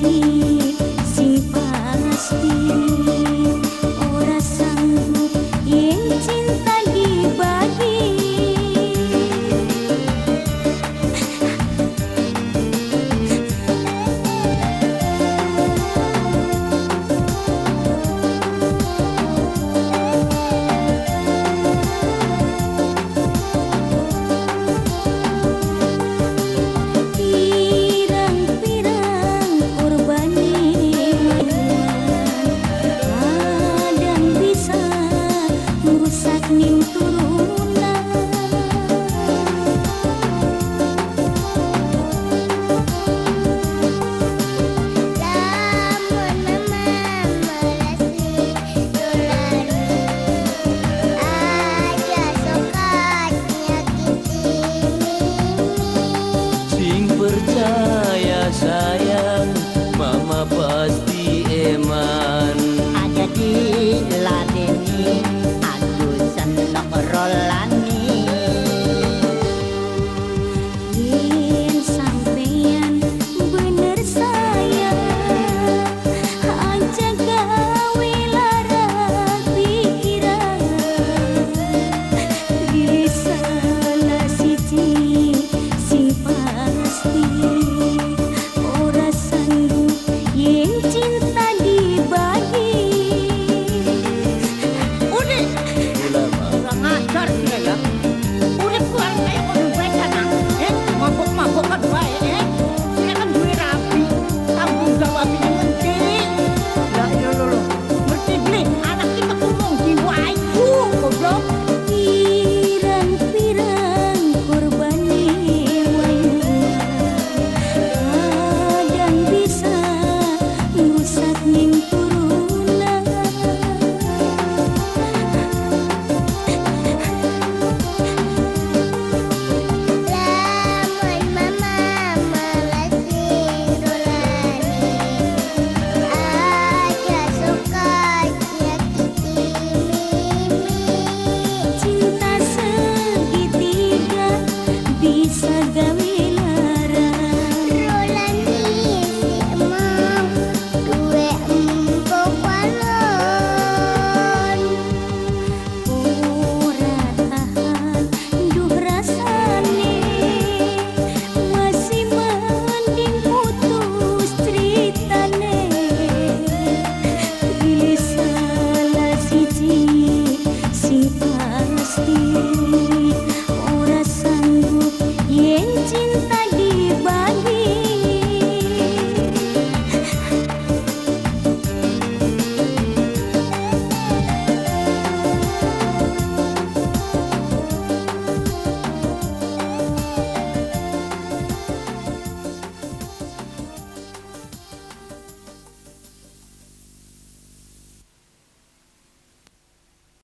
see 你。